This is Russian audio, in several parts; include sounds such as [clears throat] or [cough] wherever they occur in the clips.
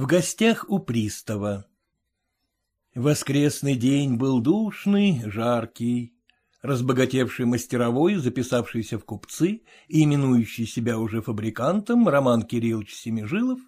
В гостях у пристава Воскресный день был душный, жаркий. Разбогатевший мастеровой, записавшийся в купцы и именующий себя уже фабрикантом, Роман Кириллович Семижилов,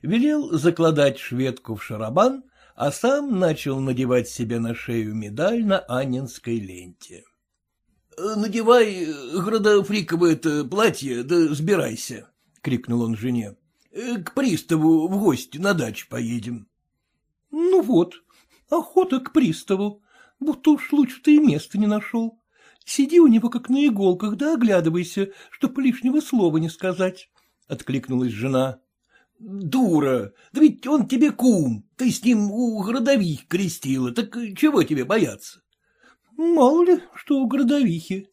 велел закладать шведку в шарабан, а сам начал надевать себе на шею медаль на Анинской ленте. — Надевай градофриковое это платье, да сбирайся, — крикнул он жене. — К приставу в гости на дачу поедем. — Ну вот, охота к приставу, будто уж лучше ты и места не нашел. Сиди у него как на иголках, да оглядывайся, чтоб лишнего слова не сказать, — откликнулась жена. — Дура, да ведь он тебе кум, ты с ним у городових крестила, так чего тебе бояться? — Мало ли, что у городовихи.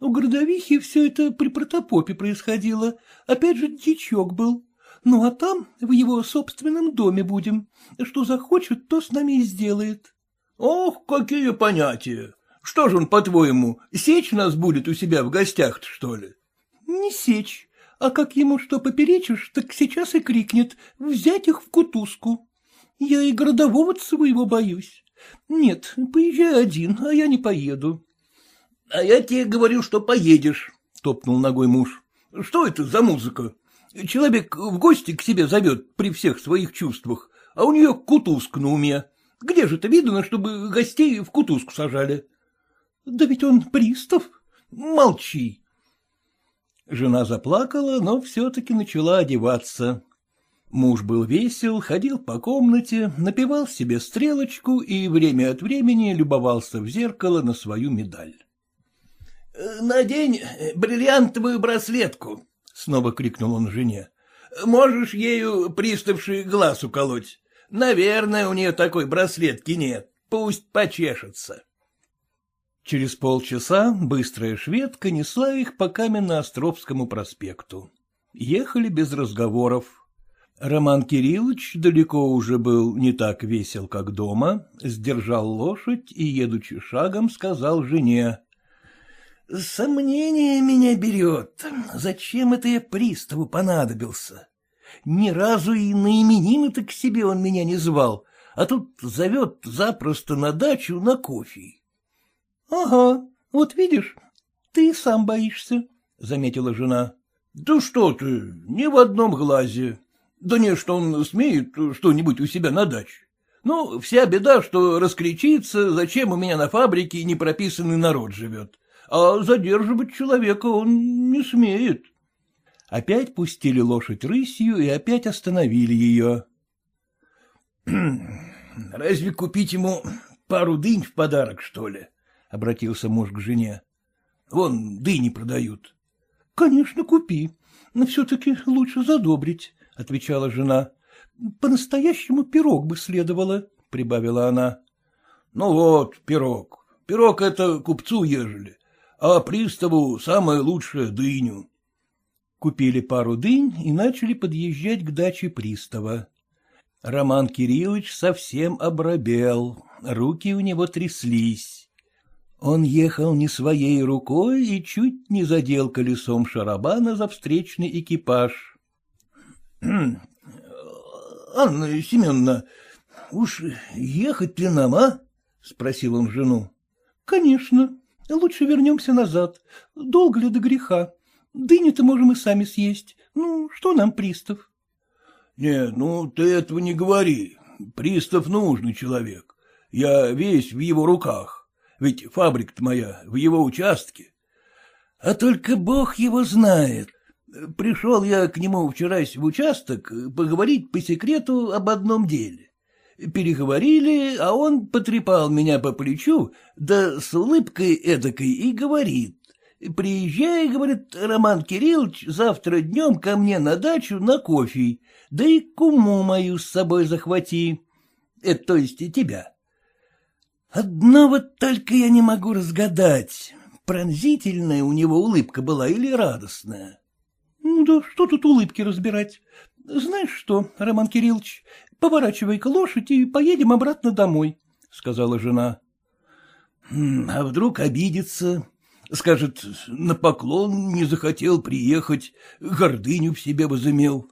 У городовихи все это при протопопе происходило, опять же дичок был. Ну, а там в его собственном доме будем. Что захочет, то с нами и сделает. — Ох, какие понятия! Что же он, по-твоему, сечь нас будет у себя в гостях что ли? — Не сечь, а как ему что поперечишь, так сейчас и крикнет «взять их в кутузку». Я и городового своего боюсь. Нет, поезжай один, а я не поеду. — А я тебе говорю, что поедешь, — топнул ногой муж. — Что это за музыка? Человек в гости к себе зовет при всех своих чувствах, а у нее кутузка на уме. Где же это видно, чтобы гостей в кутузку сажали? — Да ведь он пристав. — Молчи. Жена заплакала, но все-таки начала одеваться. Муж был весел, ходил по комнате, напевал себе стрелочку и время от времени любовался в зеркало на свою медаль. — Надень бриллиантовую браслетку, — снова крикнул он жене. — Можешь ею приставший глаз уколоть. Наверное, у нее такой браслетки нет. Пусть почешется. Через полчаса быстрая шведка несла их по Каменно-Островскому проспекту. Ехали без разговоров. Роман Кириллович далеко уже был не так весел, как дома, сдержал лошадь и, едучи шагом, сказал жене. — Сомнение меня берет. Зачем это я приставу понадобился? Ни разу и на именины-то к себе он меня не звал, а тут зовет запросто на дачу на кофе. — Ага, вот видишь, ты сам боишься, — заметила жена. — Да что ты, ни в одном глазе. Да не, что он смеет что-нибудь у себя на даче. Ну, вся беда, что раскричится, зачем у меня на фабрике не прописанный народ живет. А задерживать человека он не смеет. Опять пустили лошадь рысью и опять остановили ее. [clears throat] — Разве купить ему пару дынь в подарок, что ли? — обратился муж к жене. — Вон дыни продают. — Конечно, купи, но все-таки лучше задобрить, — отвечала жена. — По-настоящему пирог бы следовало, — прибавила она. — Ну вот, пирог. Пирог — это купцу ежели, а приставу самое лучшее дыню. Купили пару дынь и начали подъезжать к даче пристава. Роман Кириллович совсем обрабел, руки у него тряслись. Он ехал не своей рукой и чуть не задел колесом шарабана за встречный экипаж. [clears throat] — Анна Семеновна, уж ехать ли нам, а? — спросил он жену. — Конечно. Лучше вернемся назад. Долго ли до греха? Дыни-то можем и сами съесть. Ну, что нам пристав? — Не, ну ты этого не говори. Пристав нужный человек. Я весь в его руках ведь фабрика-то моя в его участке. А только бог его знает. Пришел я к нему вчера в участок поговорить по секрету об одном деле. Переговорили, а он потрепал меня по плечу, да с улыбкой эдакой и говорит. Приезжай, говорит, Роман Кириллович, завтра днем ко мне на дачу на кофе, да и куму мою с собой захвати. Это то есть тебя. Одно вот только я не могу разгадать, пронзительная у него улыбка была или радостная. — Ну да что тут улыбки разбирать? Знаешь что, Роман Кириллович, поворачивай-ка лошадь и поедем обратно домой, — сказала жена. — А вдруг обидится? Скажет, на поклон не захотел приехать, гордыню в себе возымел.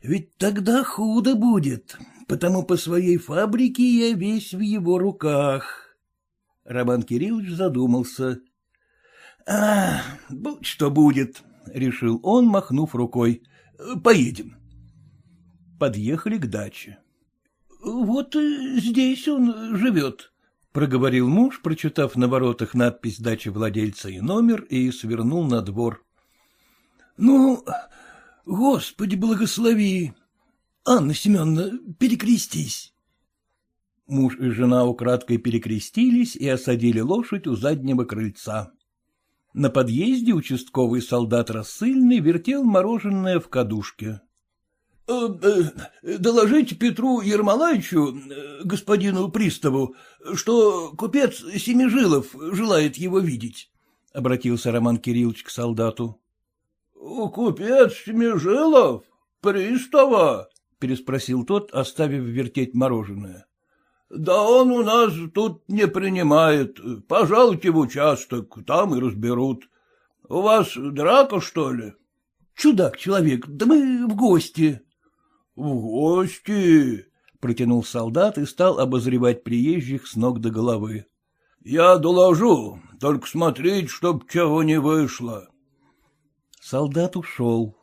Ведь тогда худо будет. потому по своей фабрике я весь в его руках. Роман Кириллович задумался. — А, будь что будет, — решил он, махнув рукой. — Поедем. Подъехали к даче. — Вот здесь он живет, — проговорил муж, прочитав на воротах надпись дачи владельца и номер, и свернул на двор. — Ну, Господи, благослови! Анна Семеновна, перекрестись. Муж и жена украдкой перекрестились и осадили лошадь у заднего крыльца. На подъезде участковый солдат рассыльный вертел мороженое в кадушке. «Э, э, — Доложите Петру Ермолаевичу, э, господину приставу, что купец Семижилов желает его видеть, — обратился Роман Кириллович к солдату. — Купец Семижилов? Пристава? — переспросил тот, оставив вертеть мороженое. — Да он у нас тут не принимает. Пожалуйте в участок, там и разберут. У вас драка, что ли? — Чудак человек, да мы в гости. — В гости? — протянул солдат и стал обозревать приезжих с ног до головы. — Я доложу, только смотреть, чтоб чего не вышло. Солдат ушел.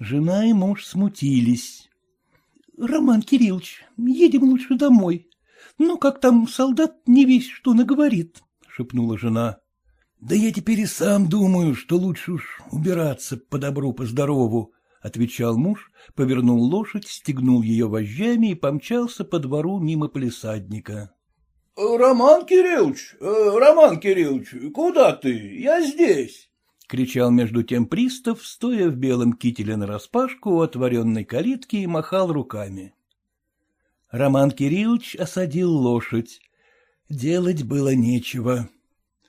Жена и муж смутились. — Роман Кириллович, едем лучше домой. Ну, как там солдат не весь что наговорит, — шепнула жена. — Да я теперь и сам думаю, что лучше уж убираться по добру, по здорову, — отвечал муж, повернул лошадь, стегнул ее вожжами и помчался по двору мимо полисадника. — Роман Кириллович, э, Роман Кириллович, куда ты? Я здесь. — кричал между тем пристав, стоя в белом кителе нараспашку у отворенной калитки и махал руками. Роман Кириллович осадил лошадь. Делать было нечего.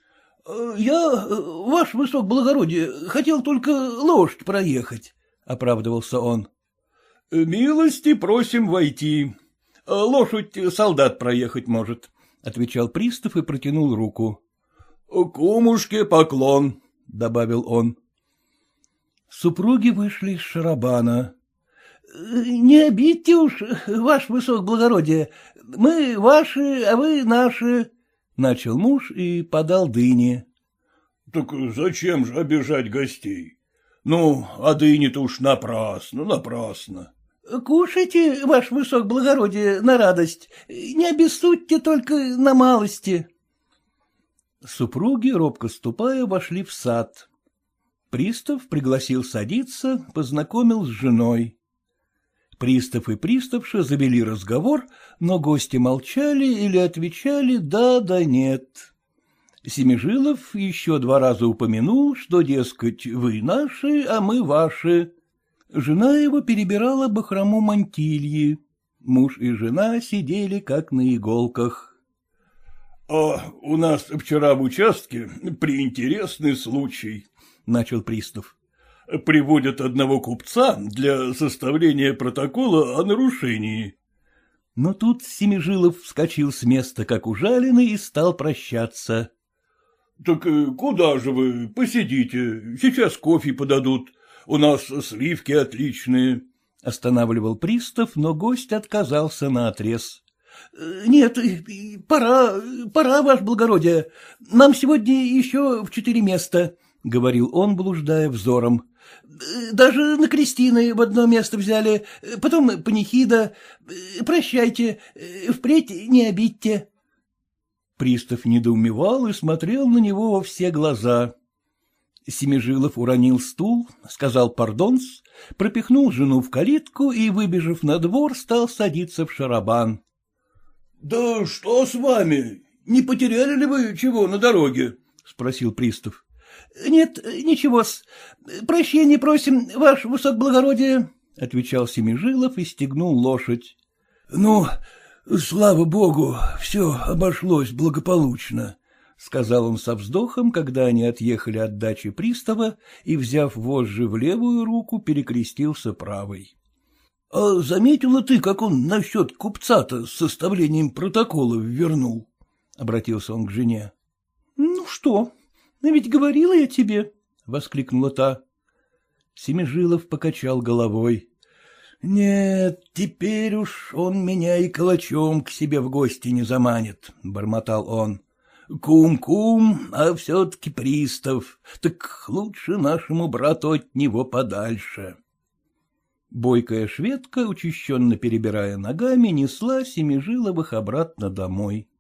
— Я, ваш высокоблагородие, хотел только лошадь проехать, — оправдывался он. — Милости просим войти. Лошадь солдат проехать может, — отвечал пристав и протянул руку. — Кумушке поклон, — добавил он. Супруги вышли из шарабана. — Не обидьте уж, ваше высокоблагородие, мы ваши, а вы наши, — начал муж и подал дыни. — Так зачем же обижать гостей? Ну, а дыни-то уж напрасно, напрасно. — Кушайте, ваше высокоблагородие, на радость, не обессудьте только на малости. Супруги, робко ступая, вошли в сад. Пристав пригласил садиться, познакомил с женой. Пристав и приставша завели разговор, но гости молчали или отвечали «да, да, нет». Семижилов еще два раза упомянул, что, дескать, вы наши, а мы ваши. Жена его перебирала бахрому мантильи. Муж и жена сидели как на иголках. — А у нас вчера в участке приинтересный случай, — начал пристав. — Приводят одного купца для составления протокола о нарушении. Но тут Семижилов вскочил с места, как ужаленный, и стал прощаться. — Так э, куда же вы? Посидите, сейчас кофе подадут. У нас сливки отличные. Останавливал пристав, но гость отказался наотрез. Э, — Нет, пора, пора, ваше благородие. Нам сегодня еще в четыре места, — говорил он, блуждая взором. — Даже на крестины в одно место взяли, потом панихида. Прощайте, впредь не обидьте. Пристав недоумевал и смотрел на него во все глаза. Семижилов уронил стул, сказал пардонс, пропихнул жену в калитку и, выбежав на двор, стал садиться в шарабан. — Да что с вами? Не потеряли ли вы чего на дороге? — спросил пристав. — Нет, ничего-с. Прощения просим, ваше высокоблагородие, — отвечал Семижилов и стегнул лошадь. — Ну, Слава богу, все обошлось благополучно, — сказал он со вздохом, когда они отъехали от дачи пристава и, взяв вожжи в левую руку, перекрестился правой. — А заметила ты, как он насчет купца-то с составлением протокола вернул? — обратился он к жене. — Ну что, ведь говорила я тебе, — воскликнула та. Семижилов покачал головой. — Нет, теперь уж он меня и калачом к себе в гости не заманит, — бормотал он. Кум-кум, а все-таки пристав, так лучше нашему брату от него подальше. Бойкая шведка, учащенно перебирая ногами, несла Семижиловых обратно домой.